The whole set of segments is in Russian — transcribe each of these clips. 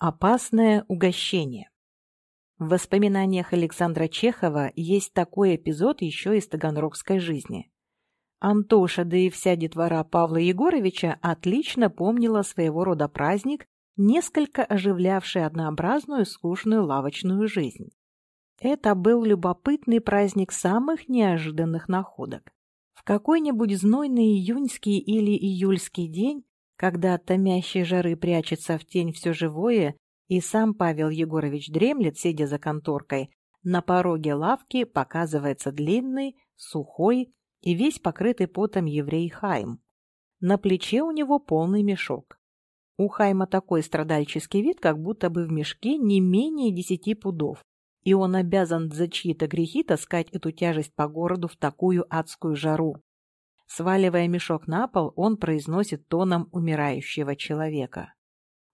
Опасное угощение. В воспоминаниях Александра Чехова есть такой эпизод еще из таганрогской жизни. Антоша, да и вся детвора Павла Егоровича отлично помнила своего рода праздник, несколько оживлявший однообразную скучную лавочную жизнь. Это был любопытный праздник самых неожиданных находок. В какой-нибудь знойный июньский или июльский день когда от томящей жары прячется в тень все живое, и сам Павел Егорович дремлет, сидя за конторкой, на пороге лавки показывается длинный, сухой и весь покрытый потом еврей Хайм. На плече у него полный мешок. У Хайма такой страдальческий вид, как будто бы в мешке не менее десяти пудов, и он обязан за чьи-то грехи таскать эту тяжесть по городу в такую адскую жару. Сваливая мешок на пол, он произносит тоном умирающего человека.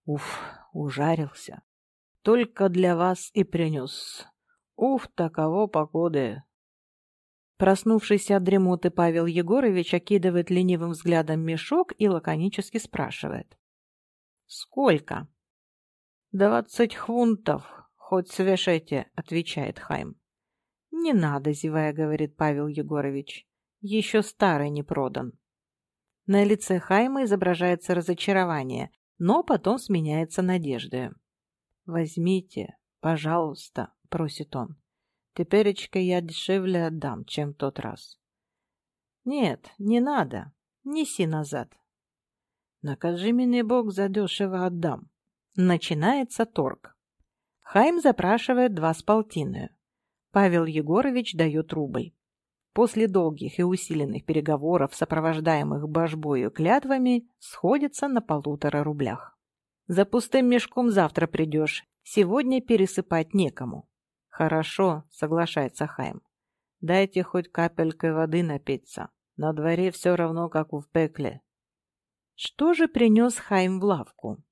«Уф, ужарился. Только для вас и принес. Уф, таково погоды». Проснувшийся от дремоты Павел Егорович окидывает ленивым взглядом мешок и лаконически спрашивает. «Сколько?» «Двадцать хвунтов, хоть свешайте», — отвечает Хайм. «Не надо», — зевая, говорит Павел Егорович. Еще старый не продан. На лице Хайма изображается разочарование, но потом сменяется надеждой. «Возьмите, пожалуйста», — просит он. «Теперечка я дешевле отдам, чем тот раз». «Нет, не надо. Неси назад». «Накажи меня, Бог, за дешево отдам». Начинается торг. Хайм запрашивает два с полтиною. Павел Егорович дает рубль. После долгих и усиленных переговоров, сопровождаемых божбою клятвами, сходятся на полутора рублях. «За пустым мешком завтра придешь, сегодня пересыпать некому». «Хорошо», — соглашается Хайм. «Дайте хоть капелькой воды напиться. На дворе все равно, как в пекле». Что же принес Хайм в лавку?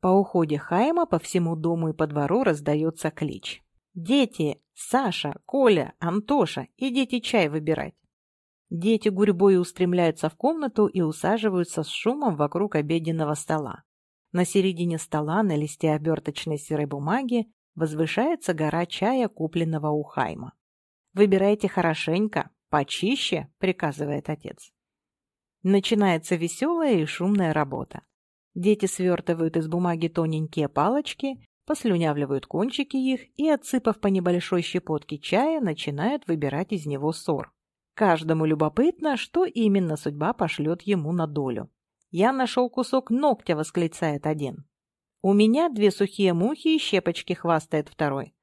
По уходе Хайма по всему дому и по двору раздается клич. «Дети! Саша, Коля, Антоша, идите чай выбирать!» Дети гурьбой устремляются в комнату и усаживаются с шумом вокруг обеденного стола. На середине стола на листе оберточной серой бумаги возвышается гора чая, купленного у Хайма. «Выбирайте хорошенько, почище», — приказывает отец. Начинается веселая и шумная работа. Дети свертывают из бумаги тоненькие палочки послюнявливают кончики их и, отсыпав по небольшой щепотке чая, начинают выбирать из него сор. Каждому любопытно, что именно судьба пошлет ему на долю. «Я нашел кусок ногтя», — восклицает один. «У меня две сухие мухи и щепочки», — хвастает второй.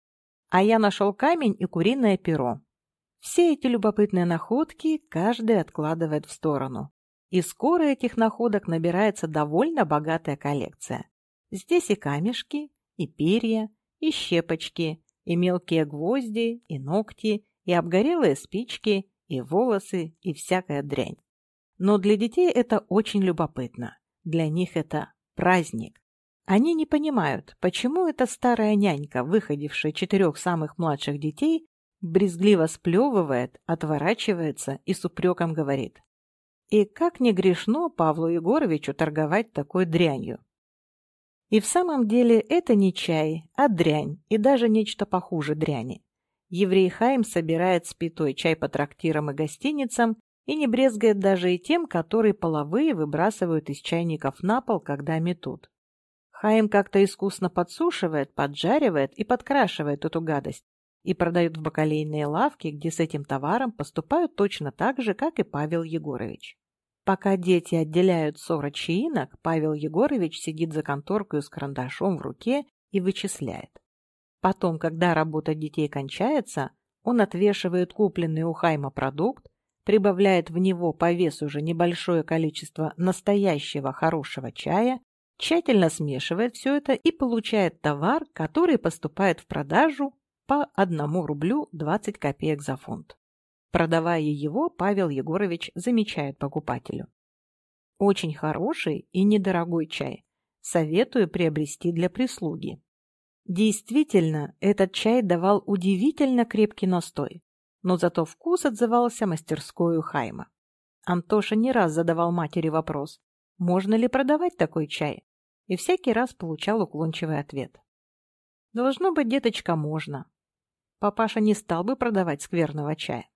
«А я нашел камень и куриное перо». Все эти любопытные находки каждый откладывает в сторону. И скоро этих находок набирается довольно богатая коллекция. Здесь и камешки, и перья, и щепочки, и мелкие гвозди, и ногти, и обгорелые спички, и волосы, и всякая дрянь. Но для детей это очень любопытно. Для них это праздник. Они не понимают, почему эта старая нянька, выходившая четырех самых младших детей, брезгливо сплевывает, отворачивается и с упреком говорит. И как не грешно Павлу Егоровичу торговать такой дрянью? И в самом деле это не чай, а дрянь, и даже нечто похуже дряни. Еврей Хайм собирает спитой чай по трактирам и гостиницам и не брезгает даже и тем, которые половые выбрасывают из чайников на пол, когда метут. Хайм как-то искусно подсушивает, поджаривает и подкрашивает эту гадость и продают в бакалейные лавки, где с этим товаром поступают точно так же, как и Павел Егорович. Пока дети отделяют сорок чаинок, Павел Егорович сидит за конторкой с карандашом в руке и вычисляет. Потом, когда работа детей кончается, он отвешивает купленный у Хайма продукт, прибавляет в него по весу уже небольшое количество настоящего хорошего чая, тщательно смешивает все это и получает товар, который поступает в продажу по 1 рублю 20 копеек за фунт. Продавая его, Павел Егорович замечает покупателю. Очень хороший и недорогой чай. Советую приобрести для прислуги. Действительно, этот чай давал удивительно крепкий настой, но зато вкус отзывался мастерскую Хайма. Антоша не раз задавал матери вопрос, можно ли продавать такой чай, и всякий раз получал уклончивый ответ. Должно быть, деточка, можно. Папаша не стал бы продавать скверного чая.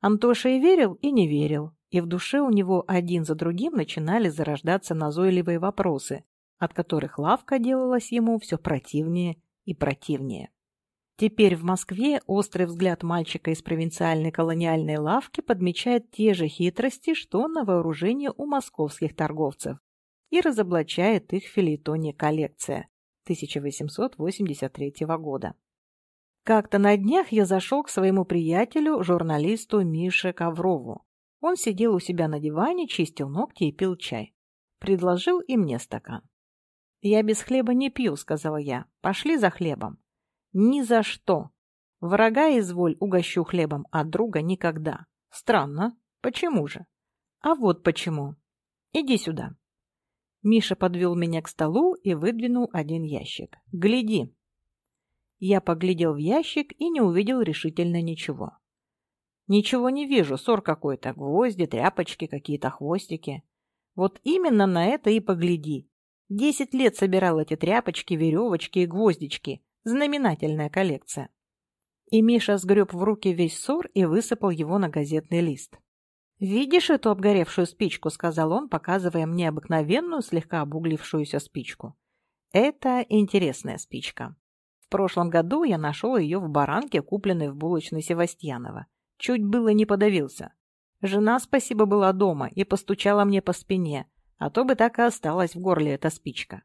Антоша и верил, и не верил, и в душе у него один за другим начинали зарождаться назойливые вопросы, от которых лавка делалась ему все противнее и противнее. Теперь в Москве острый взгляд мальчика из провинциальной колониальной лавки подмечает те же хитрости, что на вооружении у московских торговцев, и разоблачает их в «Коллекция» 1883 года. Как-то на днях я зашел к своему приятелю, журналисту Мише Коврову. Он сидел у себя на диване, чистил ногти и пил чай. Предложил и мне стакан. «Я без хлеба не пью», — сказала я. «Пошли за хлебом». «Ни за что. Врага изволь угощу хлебом, а друга никогда. Странно. Почему же?» «А вот почему. Иди сюда». Миша подвел меня к столу и выдвинул один ящик. «Гляди». Я поглядел в ящик и не увидел решительно ничего. «Ничего не вижу, ссор какой-то, гвозди, тряпочки, какие-то хвостики. Вот именно на это и погляди. Десять лет собирал эти тряпочки, веревочки и гвоздички. Знаменательная коллекция. И Миша сгреб в руки весь ссор и высыпал его на газетный лист. «Видишь эту обгоревшую спичку?» — сказал он, показывая мне обыкновенную, слегка обуглившуюся спичку. «Это интересная спичка. Прошлом году я нашел ее в баранке, купленной в булочной Севастьянова. Чуть было не подавился. Жена, спасибо, была дома и постучала мне по спине, а то бы так и осталась в горле эта спичка.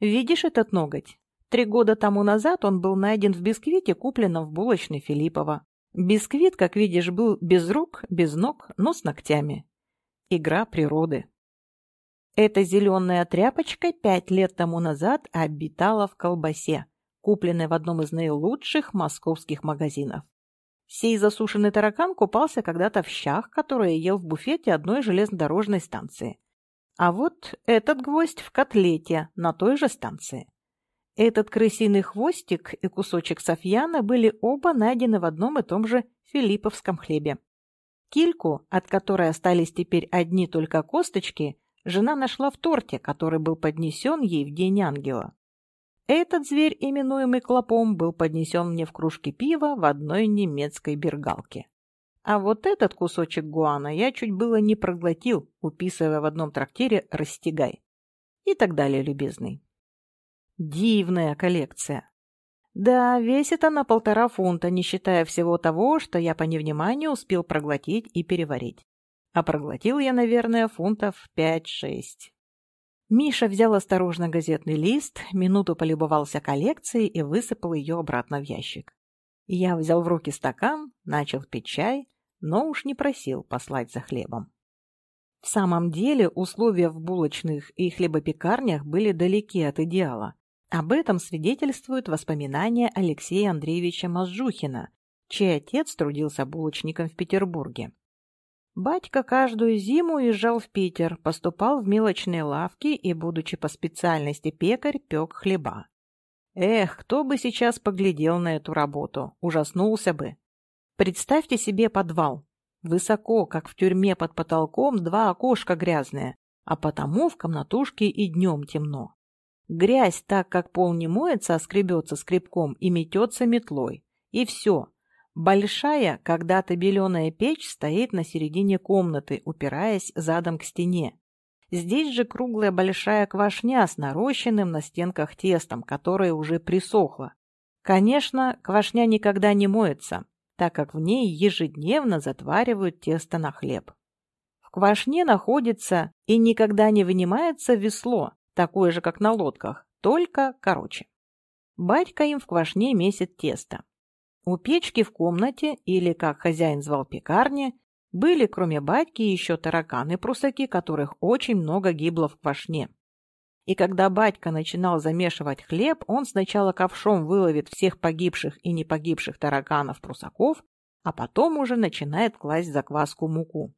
Видишь этот ноготь? Три года тому назад он был найден в бисквите, купленном в булочной Филиппова. Бисквит, как видишь, был без рук, без ног, но с ногтями. Игра природы. Эта зеленая тряпочка пять лет тому назад обитала в колбасе, купленной в одном из наилучших московских магазинов. Сей засушенный таракан купался когда-то в щах, которые ел в буфете одной железнодорожной станции. А вот этот гвоздь в котлете на той же станции. Этот крысиный хвостик и кусочек софьяна были оба найдены в одном и том же филипповском хлебе. Кильку, от которой остались теперь одни только косточки, жена нашла в торте, который был поднесен ей в день ангела. Этот зверь, именуемый клопом, был поднесен мне в кружке пива в одной немецкой бергалке. А вот этот кусочек гуана я чуть было не проглотил, уписывая в одном трактире «растягай». И так далее, любезный. Дивная коллекция. Да, весит она полтора фунта, не считая всего того, что я по невниманию успел проглотить и переварить. А проглотил я, наверное, фунтов пять-шесть. Миша взял осторожно газетный лист, минуту полюбовался коллекцией и высыпал ее обратно в ящик. Я взял в руки стакан, начал пить чай, но уж не просил послать за хлебом. В самом деле условия в булочных и хлебопекарнях были далеки от идеала. Об этом свидетельствуют воспоминания Алексея Андреевича Мазжухина, чей отец трудился булочником в Петербурге. Батька каждую зиму уезжал в Питер, поступал в мелочные лавки и, будучи по специальности пекарь, пек хлеба. Эх, кто бы сейчас поглядел на эту работу, ужаснулся бы. Представьте себе подвал. Высоко, как в тюрьме под потолком, два окошка грязные, а потому в комнатушке и днем темно. Грязь, так как пол не моется, а скребется скребком и метется метлой. И все. Большая, когда-то беленая печь стоит на середине комнаты, упираясь задом к стене. Здесь же круглая большая квашня с нарощенным на стенках тестом, которое уже присохло. Конечно, квашня никогда не моется, так как в ней ежедневно затваривают тесто на хлеб. В квашне находится и никогда не вынимается весло, такое же, как на лодках, только короче. Батька им в квашне месит тесто. У печки в комнате, или, как хозяин звал пекарни, были, кроме батьки, еще тараканы-прусаки, которых очень много гибло в квашне. И когда батька начинал замешивать хлеб, он сначала ковшом выловит всех погибших и не погибших тараканов-прусаков, а потом уже начинает класть закваску муку.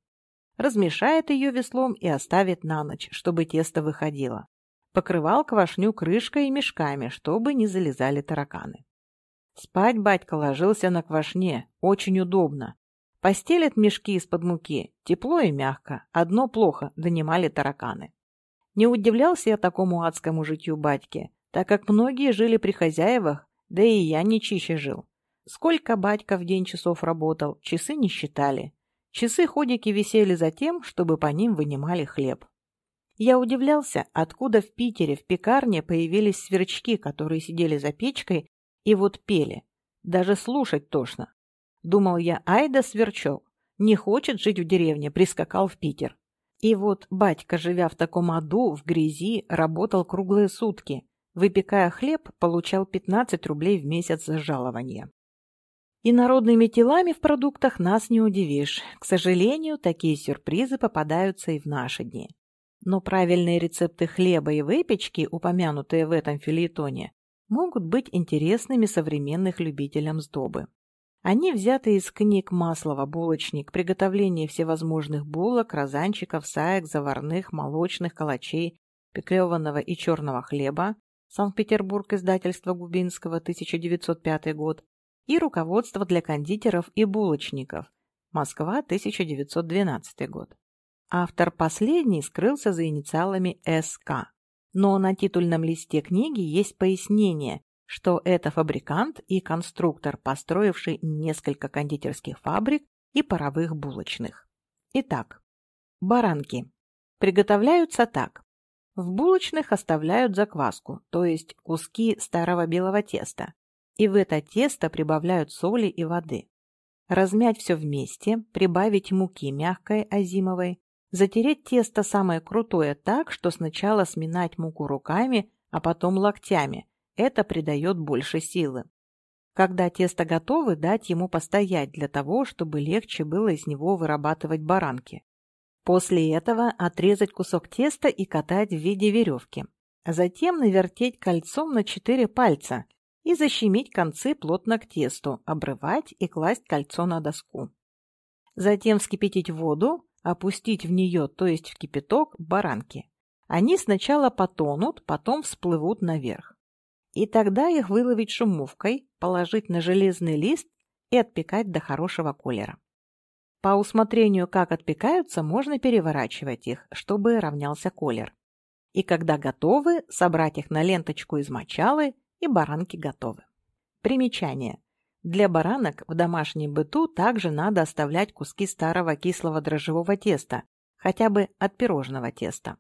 Размешает ее веслом и оставит на ночь, чтобы тесто выходило. Покрывал квашню крышкой и мешками, чтобы не залезали тараканы. Спать батька ложился на квашне, очень удобно. Постелит мешки из-под муки, тепло и мягко, одно плохо, донимали тараканы. Не удивлялся я такому адскому житью батьки, так как многие жили при хозяевах, да и я не чище жил. Сколько батька в день часов работал, часы не считали. Часы-ходики висели за тем, чтобы по ним вынимали хлеб. Я удивлялся, откуда в Питере в пекарне появились сверчки, которые сидели за печкой и вот пели. Даже слушать тошно. Думал я, ай да сверчок, не хочет жить в деревне, прискакал в Питер. И вот батька, живя в таком аду, в грязи, работал круглые сутки. Выпекая хлеб, получал 15 рублей в месяц за жалование. И народными телами в продуктах нас не удивишь. К сожалению, такие сюрпризы попадаются и в наши дни. Но правильные рецепты хлеба и выпечки, упомянутые в этом филитоне, могут быть интересными современных любителям сдобы. Они взяты из книг Маслова «Булочник», приготовление всевозможных булок, розанчиков, саек, заварных, молочных, калачей, пеклеванного и черного хлеба, Санкт-Петербург, издательство Губинского, 1905 год, и руководство для кондитеров и булочников, Москва, 1912 год. Автор последний скрылся за инициалами СК. Но на титульном листе книги есть пояснение, что это фабрикант и конструктор, построивший несколько кондитерских фабрик и паровых булочных. Итак, баранки. Приготовляются так. В булочных оставляют закваску, то есть куски старого белого теста, и в это тесто прибавляют соли и воды. Размять все вместе, прибавить муки мягкой озимовой, Затереть тесто самое крутое так, что сначала сминать муку руками, а потом локтями. Это придает больше силы. Когда тесто готово, дать ему постоять для того, чтобы легче было из него вырабатывать баранки. После этого отрезать кусок теста и катать в виде веревки. Затем навертеть кольцом на 4 пальца и защемить концы плотно к тесту, обрывать и класть кольцо на доску. Затем вскипятить воду, опустить в нее, то есть в кипяток, баранки. Они сначала потонут, потом всплывут наверх. И тогда их выловить шумовкой, положить на железный лист и отпекать до хорошего колера. По усмотрению, как отпекаются, можно переворачивать их, чтобы равнялся колер. И когда готовы, собрать их на ленточку из мочалы, и баранки готовы. Примечание. Для баранок в домашнем быту также надо оставлять куски старого кислого дрожжевого теста, хотя бы от пирожного теста.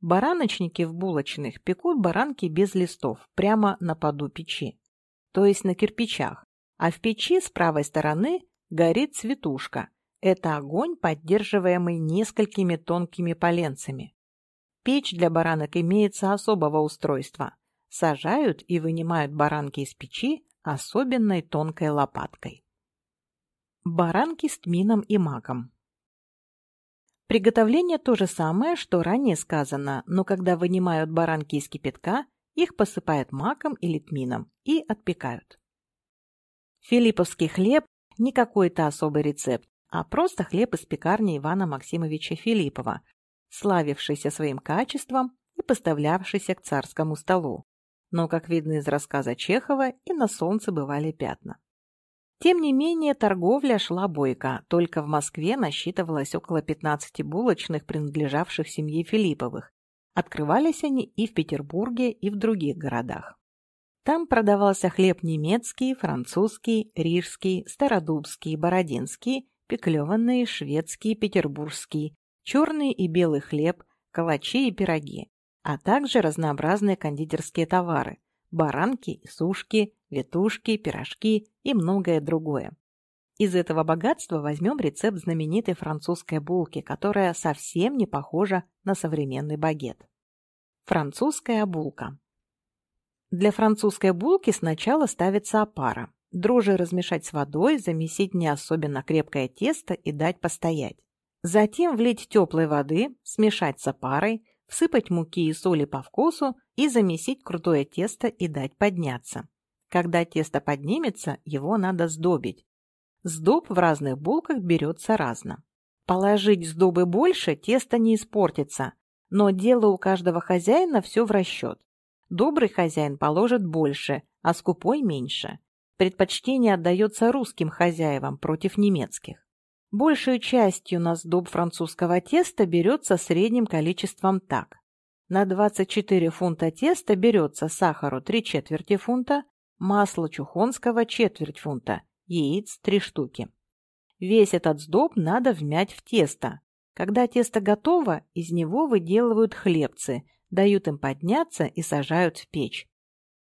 Бараночники в булочных пекут баранки без листов, прямо на поду печи, то есть на кирпичах, а в печи с правой стороны горит цветушка. Это огонь, поддерживаемый несколькими тонкими поленцами. Печь для баранок имеется особого устройства. Сажают и вынимают баранки из печи, особенной тонкой лопаткой. Баранки с тмином и маком. Приготовление то же самое, что ранее сказано, но когда вынимают баранки из кипятка, их посыпают маком или тмином и отпекают. Филипповский хлеб – не какой-то особый рецепт, а просто хлеб из пекарни Ивана Максимовича Филиппова, славившийся своим качеством и поставлявшийся к царскому столу но, как видно из рассказа Чехова, и на солнце бывали пятна. Тем не менее, торговля шла бойко, только в Москве насчитывалось около 15 булочных, принадлежавших семье Филипповых. Открывались они и в Петербурге, и в других городах. Там продавался хлеб немецкий, французский, рижский, стародубский, бородинский, пеклеванный, шведский, петербургский, черный и белый хлеб, калачи и пироги а также разнообразные кондитерские товары – баранки, сушки, ветушки, пирожки и многое другое. Из этого богатства возьмем рецепт знаменитой французской булки, которая совсем не похожа на современный багет. Французская булка. Для французской булки сначала ставится опара. Дрожжи размешать с водой, замесить не особенно крепкое тесто и дать постоять. Затем влить теплой воды, смешать с опарой, всыпать муки и соли по вкусу и замесить крутое тесто и дать подняться. Когда тесто поднимется, его надо сдобить. Сдоб в разных булках берется разно. Положить сдобы больше, тесто не испортится, но дело у каждого хозяина все в расчет. Добрый хозяин положит больше, а скупой меньше. Предпочтение отдается русским хозяевам против немецких. Большую частью на сдоб французского теста берется средним количеством так. На 24 фунта теста берется сахару 3 четверти фунта, масло чухонского четверть фунта, яиц 3 штуки. Весь этот сдоб надо вмять в тесто. Когда тесто готово, из него выделывают хлебцы, дают им подняться и сажают в печь.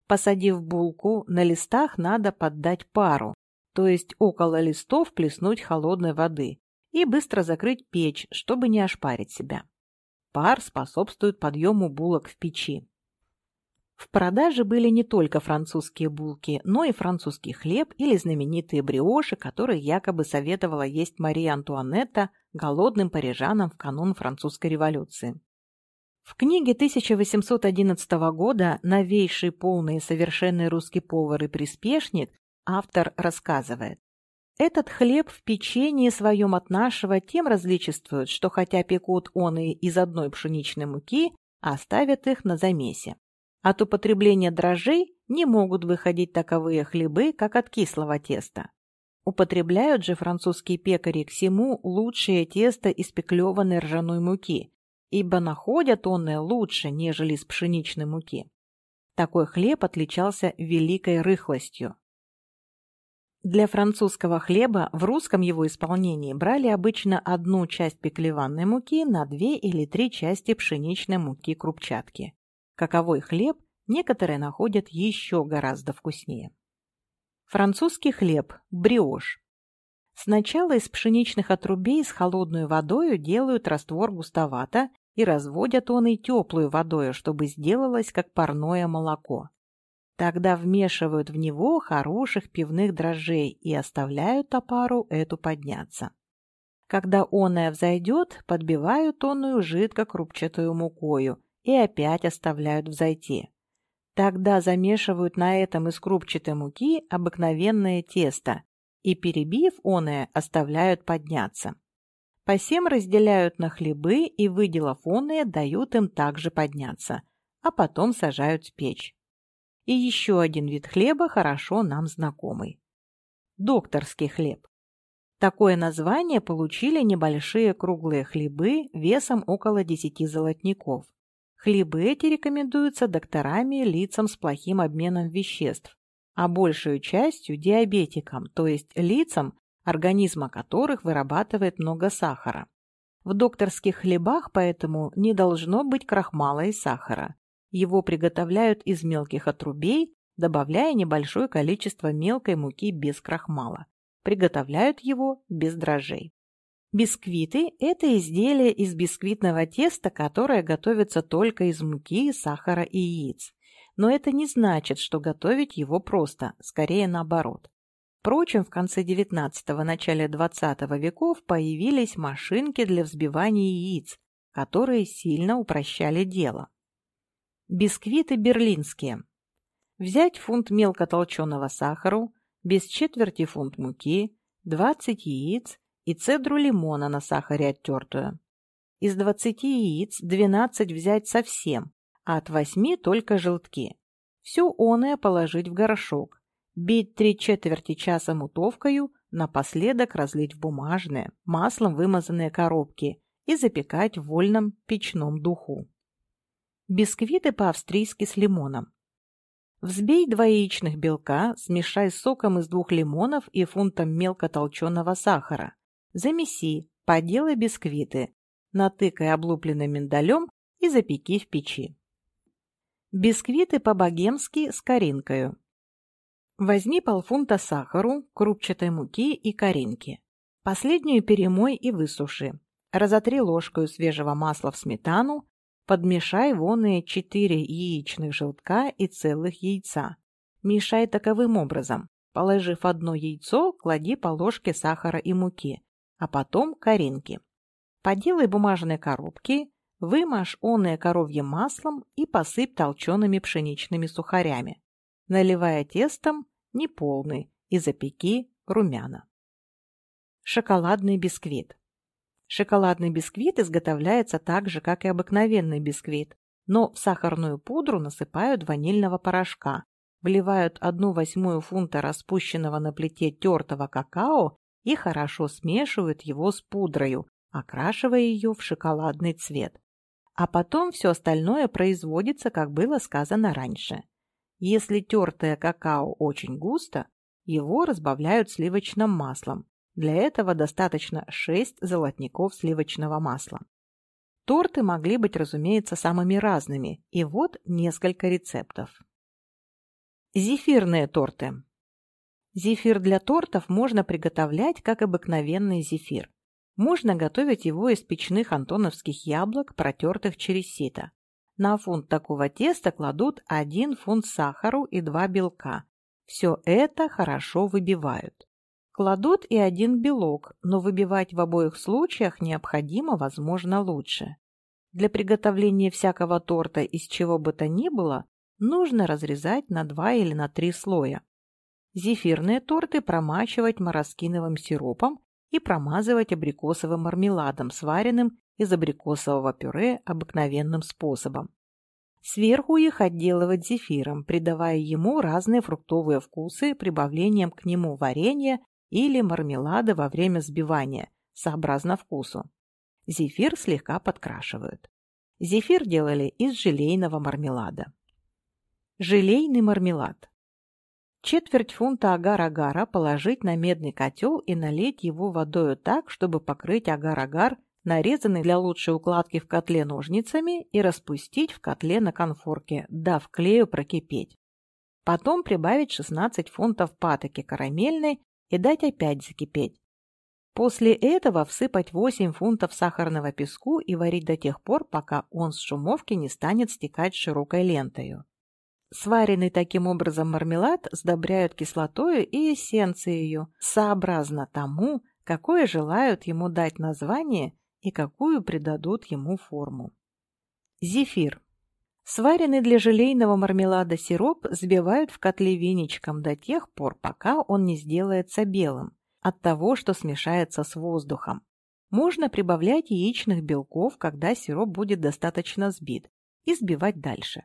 Посадив булку, на листах надо поддать пару, то есть около листов плеснуть холодной воды и быстро закрыть печь, чтобы не ошпарить себя. Пар способствует подъему булок в печи. В продаже были не только французские булки, но и французский хлеб или знаменитые бриоши, которые якобы советовала есть Мария Антуанетта голодным парижанам в канун французской революции. В книге 1811 года «Новейший полный и совершенный русский повар и приспешник» автор рассказывает. Этот хлеб в печенье своем от нашего тем различествует, что хотя пекут он и из одной пшеничной муки, оставят их на замесе. От употребления дрожжей не могут выходить таковые хлебы, как от кислого теста. Употребляют же французские пекари к всему лучшее тесто из пеклеванной ржаной муки, ибо находят онное лучше, нежели из пшеничной муки. Такой хлеб отличался великой рыхлостью. Для французского хлеба в русском его исполнении брали обычно одну часть пеклеванной муки на две или три части пшеничной муки крупчатки. Каковой хлеб некоторые находят еще гораздо вкуснее. Французский хлеб – бриош. Сначала из пшеничных отрубей с холодной водой делают раствор густовато и разводят он и теплую водой, чтобы сделалось как парное молоко. Тогда вмешивают в него хороших пивных дрожжей и оставляют опару эту подняться. Когда оная взойдет, подбивают онную жидко крупчатую мукою и опять оставляют взойти. Тогда замешивают на этом из крупчатой муки обыкновенное тесто и, перебив оное, оставляют подняться. Посем разделяют на хлебы и, выделав оное, дают им также подняться, а потом сажают в печь. И еще один вид хлеба хорошо нам знакомый. Докторский хлеб. Такое название получили небольшие круглые хлебы весом около 10 золотников. Хлебы эти рекомендуются докторами лицам с плохим обменом веществ, а большую частью диабетикам, то есть лицам, организма которых вырабатывает много сахара. В докторских хлебах поэтому не должно быть крахмала и сахара. Его приготовляют из мелких отрубей, добавляя небольшое количество мелкой муки без крахмала. Приготовляют его без дрожжей. Бисквиты – это изделие из бисквитного теста, которое готовится только из муки, сахара и яиц. Но это не значит, что готовить его просто, скорее наоборот. Впрочем, в конце XIX – начале XX веков появились машинки для взбивания яиц, которые сильно упрощали дело. Бисквиты берлинские. Взять фунт мелко толченого сахара, без четверти фунт муки, 20 яиц, и цедру лимона на сахаре оттертую. Из 20 яиц 12 взять совсем, а от 8 только желтки. Все оное положить в горшок, бить три четверти часа мутовкою, напоследок разлить в бумажные, маслом вымазанные коробки и запекать в вольном печном духу. Бисквиты по-австрийски с лимоном. Взбей два яичных белка, смешай соком из двух лимонов и фунтом мелко толченого сахара. Замеси, поделай бисквиты, натыкай облупленным миндалем и запеки в печи. Бисквиты по-богемски с коринкою. Возьми полфунта сахару, крупчатой муки и коринки. Последнюю перемой и высуши. Разотри ложкой свежего масла в сметану, подмешай воные 4 яичных желтка и целых яйца. Мешай таковым образом. Положив одно яйцо, клади по ложке сахара и муки а потом коринки. Поделай бумажные коробки, вымажь оное коровьим маслом и посыпь толчеными пшеничными сухарями, наливая тестом неполный и запеки румяна. Шоколадный бисквит. Шоколадный бисквит изготовляется так же, как и обыкновенный бисквит, но в сахарную пудру насыпают ванильного порошка, вливают одну восьмую фунта распущенного на плите тертого какао и хорошо смешивают его с пудрою, окрашивая ее в шоколадный цвет. а потом все остальное производится, как было сказано раньше. Если тертое какао очень густо, его разбавляют сливочным маслом. Для этого достаточно 6 золотников сливочного масла. Торты могли быть, разумеется, самыми разными, и вот несколько рецептов. Зефирные торты. Зефир для тортов можно приготовлять как обыкновенный зефир. Можно готовить его из печных антоновских яблок, протертых через сито. На фунт такого теста кладут 1 фунт сахару и 2 белка. Все это хорошо выбивают. Кладут и один белок, но выбивать в обоих случаях необходимо, возможно, лучше. Для приготовления всякого торта из чего бы то ни было, нужно разрезать на два или на три слоя. Зефирные торты промачивать мороскиновым сиропом и промазывать абрикосовым мармеладом, сваренным из абрикосового пюре обыкновенным способом. Сверху их отделывать зефиром, придавая ему разные фруктовые вкусы прибавлением к нему варенья или мармелада во время взбивания, сообразно вкусу. Зефир слегка подкрашивают. Зефир делали из желейного мармелада. Желейный мармелад. Четверть фунта агар-агара положить на медный котел и налить его водою так, чтобы покрыть агар-агар нарезанный для лучшей укладки в котле ножницами и распустить в котле на конфорке, дав клею прокипеть. Потом прибавить 16 фунтов патоки карамельной и дать опять закипеть. После этого всыпать 8 фунтов сахарного песку и варить до тех пор, пока он с шумовки не станет стекать широкой лентою. Сваренный таким образом мармелад сдобряют кислотою и эссенцией, сообразно тому, какое желают ему дать название и какую придадут ему форму. Зефир. Сваренный для желейного мармелада сироп взбивают в котле веничком до тех пор, пока он не сделается белым, от того, что смешается с воздухом. Можно прибавлять яичных белков, когда сироп будет достаточно сбит, и сбивать дальше.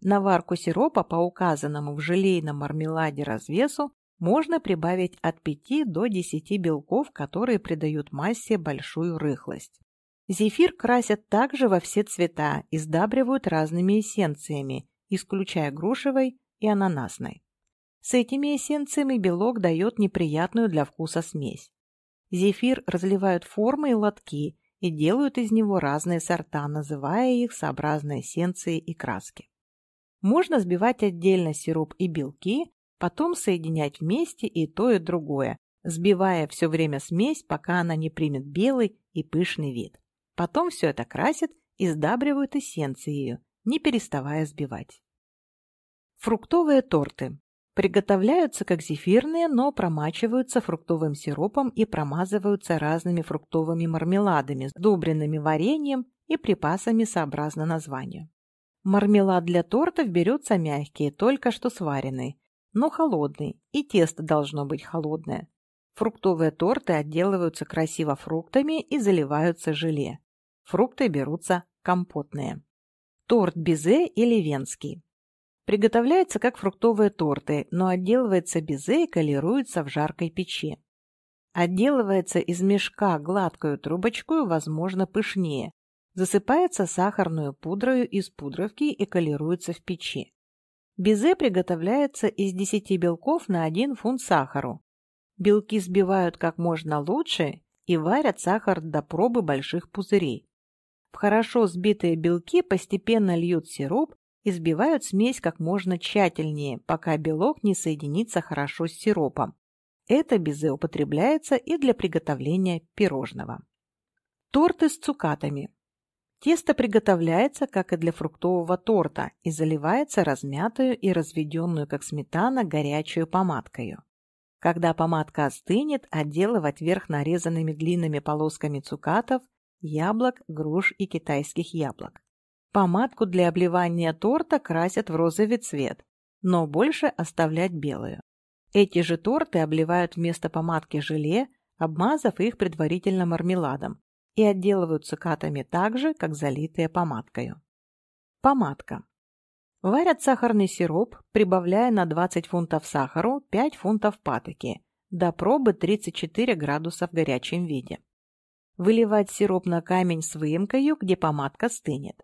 На варку сиропа по указанному в желейном мармеладе развесу можно прибавить от 5 до 10 белков, которые придают массе большую рыхлость. Зефир красят также во все цвета и сдабривают разными эссенциями, исключая грушевой и ананасной. С этими эссенциями белок дает неприятную для вкуса смесь. Зефир разливают формы и лотки и делают из него разные сорта, называя их сообразно эссенции и краски. Можно сбивать отдельно сироп и белки, потом соединять вместе и то, и другое, сбивая все время смесь, пока она не примет белый и пышный вид. Потом все это красят и сдабривают эссенцией, не переставая сбивать. Фруктовые торты. Приготовляются как зефирные, но промачиваются фруктовым сиропом и промазываются разными фруктовыми мармеладами, сдобренными вареньем и припасами сообразно названию. Мармелад для тортов берется мягкий, только что сваренный, но холодный, и тесто должно быть холодное. Фруктовые торты отделываются красиво фруктами и заливаются желе. Фрукты берутся компотные. Торт безе или венский. Приготовляется как фруктовые торты, но отделывается безе и колируется в жаркой печи. Отделывается из мешка гладкую трубочку, возможно, пышнее. Засыпается сахарную пудрою из пудровки и колируется в печи. Безе приготовляется из 10 белков на 1 фунт сахару. Белки сбивают как можно лучше и варят сахар до пробы больших пузырей. В хорошо сбитые белки постепенно льют сироп и сбивают смесь как можно тщательнее, пока белок не соединится хорошо с сиропом. Это безе употребляется и для приготовления пирожного. Торты с цукатами. Тесто приготовляется, как и для фруктового торта, и заливается размятую и разведенную, как сметана, горячую помадкою. Когда помадка остынет, отделывать верх нарезанными длинными полосками цукатов, яблок, груш и китайских яблок. Помадку для обливания торта красят в розовый цвет, но больше оставлять белую. Эти же торты обливают вместо помадки желе, обмазав их предварительно мармеладом, и отделываются катами так же, как залитые помадкою. Помадка. Варят сахарный сироп, прибавляя на 20 фунтов сахару 5 фунтов патоки, до пробы 34 градуса в горячем виде. Выливать сироп на камень с выемкою, где помадка стынет.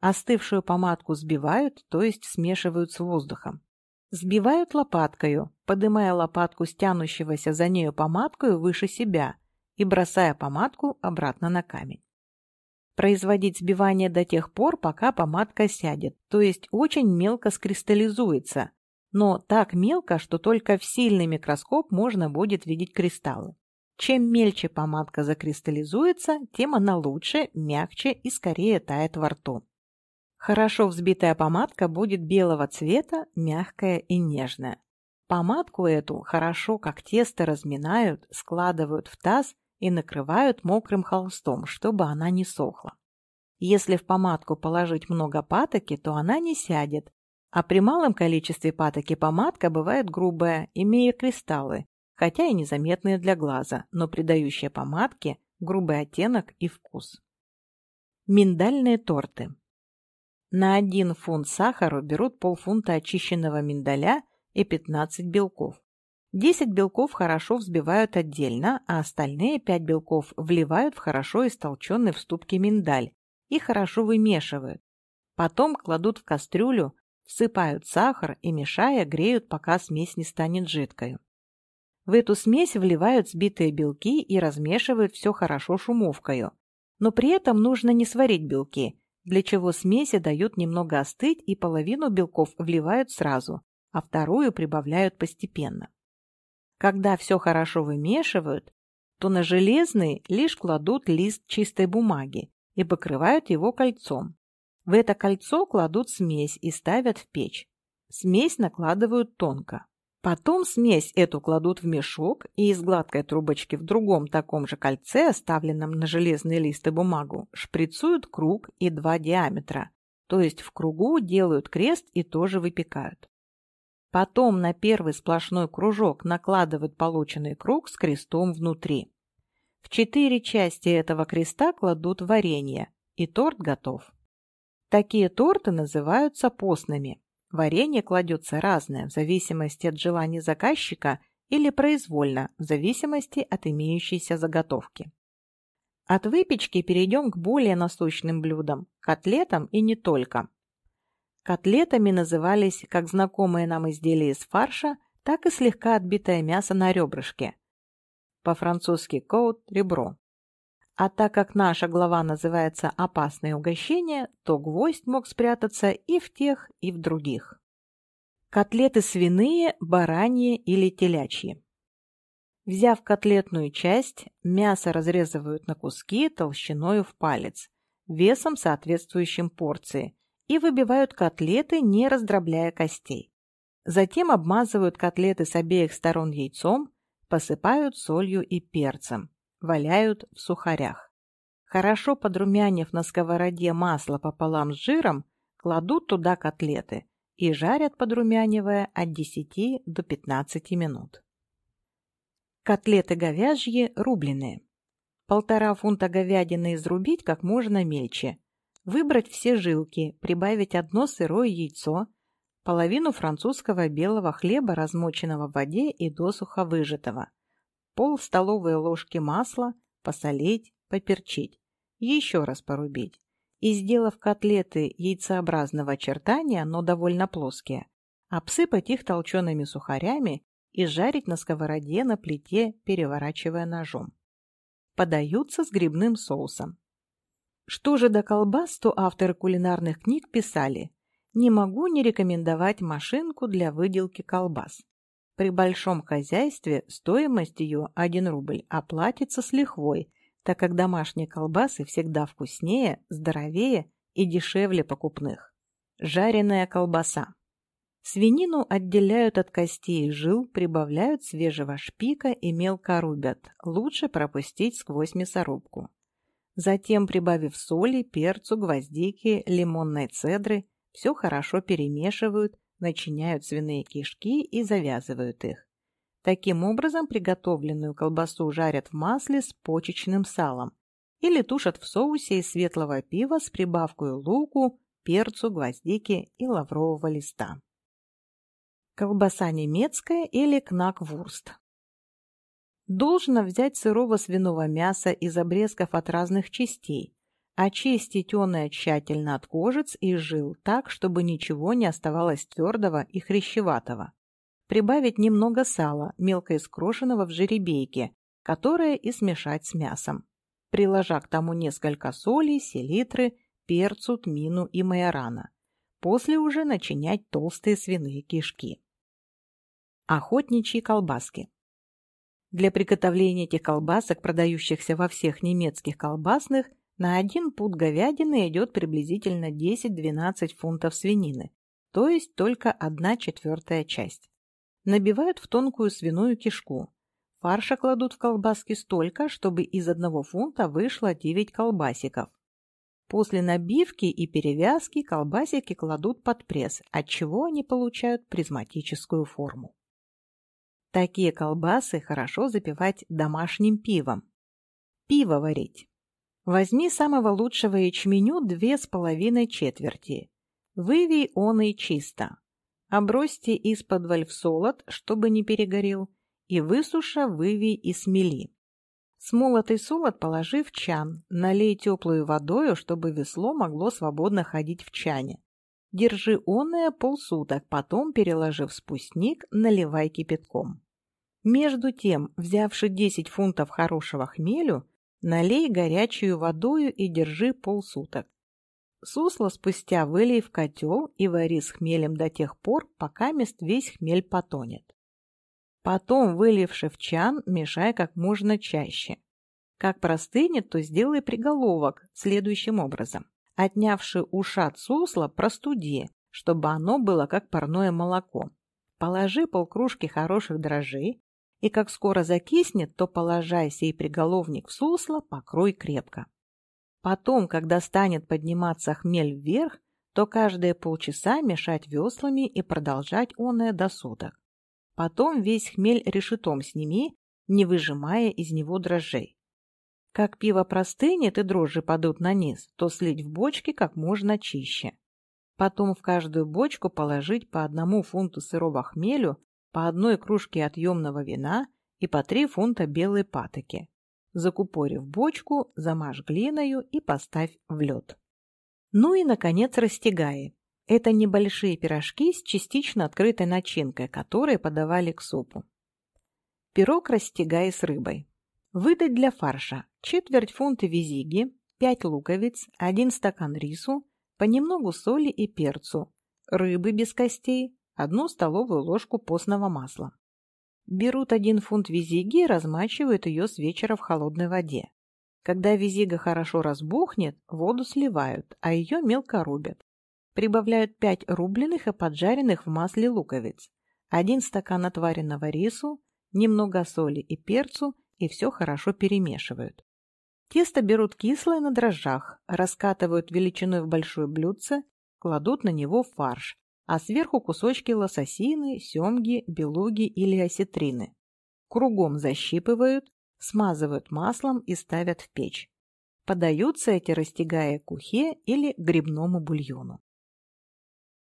Остывшую помадку сбивают, то есть смешивают с воздухом. Сбивают лопаткою, подымая лопатку с тянущегося за нею помадкою выше себя и бросая помадку обратно на камень. Производить сбивание до тех пор, пока помадка сядет, то есть очень мелко скристаллизуется, но так мелко, что только в сильный микроскоп можно будет видеть кристаллы. Чем мельче помадка закристаллизуется, тем она лучше, мягче и скорее тает во рту. Хорошо взбитая помадка будет белого цвета, мягкая и нежная. Помадку эту хорошо, как тесто, разминают, складывают в таз и накрывают мокрым холстом, чтобы она не сохла. Если в помадку положить много патоки, то она не сядет, а при малом количестве патоки помадка бывает грубая, имея кристаллы, хотя и незаметные для глаза, но придающие помадке грубый оттенок и вкус. Миндальные торты. На 1 фунт сахара берут полфунта очищенного миндаля и 15 белков. 10 белков хорошо взбивают отдельно, а остальные 5 белков вливают в хорошо истолченный в ступке миндаль и хорошо вымешивают. Потом кладут в кастрюлю, всыпают сахар и, мешая, греют, пока смесь не станет жидкой. В эту смесь вливают сбитые белки и размешивают все хорошо шумовкою. Но при этом нужно не сварить белки, для чего смеси дают немного остыть и половину белков вливают сразу, а вторую прибавляют постепенно. Когда все хорошо вымешивают, то на железный лишь кладут лист чистой бумаги и покрывают его кольцом. В это кольцо кладут смесь и ставят в печь. Смесь накладывают тонко. Потом смесь эту кладут в мешок и из гладкой трубочки в другом таком же кольце, оставленном на железные листы бумагу, шприцуют круг и два диаметра, то есть в кругу делают крест и тоже выпекают. Потом на первый сплошной кружок накладывают полученный круг с крестом внутри. В четыре части этого креста кладут варенье, и торт готов. Такие торты называются постными. Варенье кладется разное в зависимости от желаний заказчика или произвольно в зависимости от имеющейся заготовки. От выпечки перейдем к более насущным блюдам – котлетам и не только. Котлетами назывались как знакомые нам изделия из фарша, так и слегка отбитое мясо на ребрышке. По-французски «коут» – ребро. А так как наша глава называется «Опасные угощения», то гвоздь мог спрятаться и в тех, и в других. Котлеты свиные, бараньи или телячьи. Взяв котлетную часть, мясо разрезывают на куски толщиною в палец, весом соответствующим порции, и выбивают котлеты, не раздробляя костей. Затем обмазывают котлеты с обеих сторон яйцом, посыпают солью и перцем, валяют в сухарях. Хорошо подрумянив на сковороде масло пополам с жиром, кладут туда котлеты и жарят, подрумянивая, от 10 до 15 минут. Котлеты говяжьи рубленые. Полтора фунта говядины изрубить как можно мельче, Выбрать все жилки, прибавить одно сырое яйцо, половину французского белого хлеба, размоченного в воде и досуха выжатого, пол столовой ложки масла, посолить, поперчить, еще раз порубить. И, сделав котлеты яйцеобразного очертания, но довольно плоские, обсыпать их толчеными сухарями и жарить на сковороде на плите, переворачивая ножом. Подаются с грибным соусом. Что же до колбас, то авторы кулинарных книг писали «Не могу не рекомендовать машинку для выделки колбас». При большом хозяйстве стоимость ее 1 рубль оплатится с лихвой, так как домашние колбасы всегда вкуснее, здоровее и дешевле покупных. Жареная колбаса. Свинину отделяют от костей и жил, прибавляют свежего шпика и мелко рубят. Лучше пропустить сквозь мясорубку. Затем, прибавив соли, перцу, гвоздики, лимонной цедры, все хорошо перемешивают, начиняют свиные кишки и завязывают их. Таким образом, приготовленную колбасу жарят в масле с почечным салом или тушат в соусе из светлого пива с прибавкой луку, перцу, гвоздики и лаврового листа. Колбаса немецкая или кнаквурст. Должно взять сырого свиного мяса из обрезков от разных частей, очистить оное тщательно от кожиц и жил так, чтобы ничего не оставалось твердого и хрящеватого. Прибавить немного сала, мелко искрошенного в жеребейке, которое и смешать с мясом. Приложа к тому несколько соли, селитры, перцу, тмину и майорана. После уже начинять толстые свиные кишки. Охотничьи колбаски. Для приготовления этих колбасок, продающихся во всех немецких колбасных, на один пуд говядины идет приблизительно 10-12 фунтов свинины, то есть только одна четвертая часть. Набивают в тонкую свиную кишку. Фарша кладут в колбаски столько, чтобы из одного фунта вышло 9 колбасиков. После набивки и перевязки колбасики кладут под пресс, отчего они получают призматическую форму. Такие колбасы хорошо запивать домашним пивом. Пиво варить. Возьми самого лучшего ячменю две с половиной четверти. Вывей он и чисто. Обросьте из-под в солод, чтобы не перегорел, и высуша вывей и смели. Смолотый солод положи в чан, налей теплую водою, чтобы весло могло свободно ходить в чане. Держи онное полсуток, потом, переложив спустник, наливай кипятком. Между тем, взявши 10 фунтов хорошего хмелю, налей горячую водою и держи полсуток. Сусло спустя вылей в котел и вари с хмелем до тех пор, пока мест весь хмель потонет. Потом, выливши в чан, мешай как можно чаще. Как простынет, то сделай приголовок следующим образом. Отнявши ушат сусла, простуди, чтобы оно было как парное молоко. Положи полкружки хороших дрожжей, и как скоро закиснет, то положай сей приголовник в сусло, покрой крепко. Потом, когда станет подниматься хмель вверх, то каждые полчаса мешать веслами и продолжать оное до суток. Потом весь хмель решетом сними, не выжимая из него дрожжей. Как пиво простынет и дрожжи падут на низ, то слить в бочке как можно чище. Потом в каждую бочку положить по одному фунту сырого хмелю, по одной кружке отъемного вина и по три фунта белой патоки. Закупорив бочку, замажь глиною и поставь в лед. Ну и, наконец, растягаи. Это небольшие пирожки с частично открытой начинкой, которые подавали к супу. Пирог растягай с рыбой. Выдать для фарша четверть фунта визиги, 5 луковиц, 1 стакан рису, понемногу соли и перцу, рыбы без костей, одну столовую ложку постного масла. Берут один фунт визиги и размачивают ее с вечера в холодной воде. Когда визига хорошо разбухнет, воду сливают, а ее мелко рубят. Прибавляют 5 рубленых и поджаренных в масле луковиц, один стакан отваренного рису, немного соли и перцу и все хорошо перемешивают. Тесто берут кислое на дрожжах, раскатывают величиной в большое блюдце, кладут на него фарш, а сверху кусочки лососины, семги, белуги или осетрины. Кругом защипывают, смазывают маслом и ставят в печь. Подаются эти растягая к ухе или грибному бульону.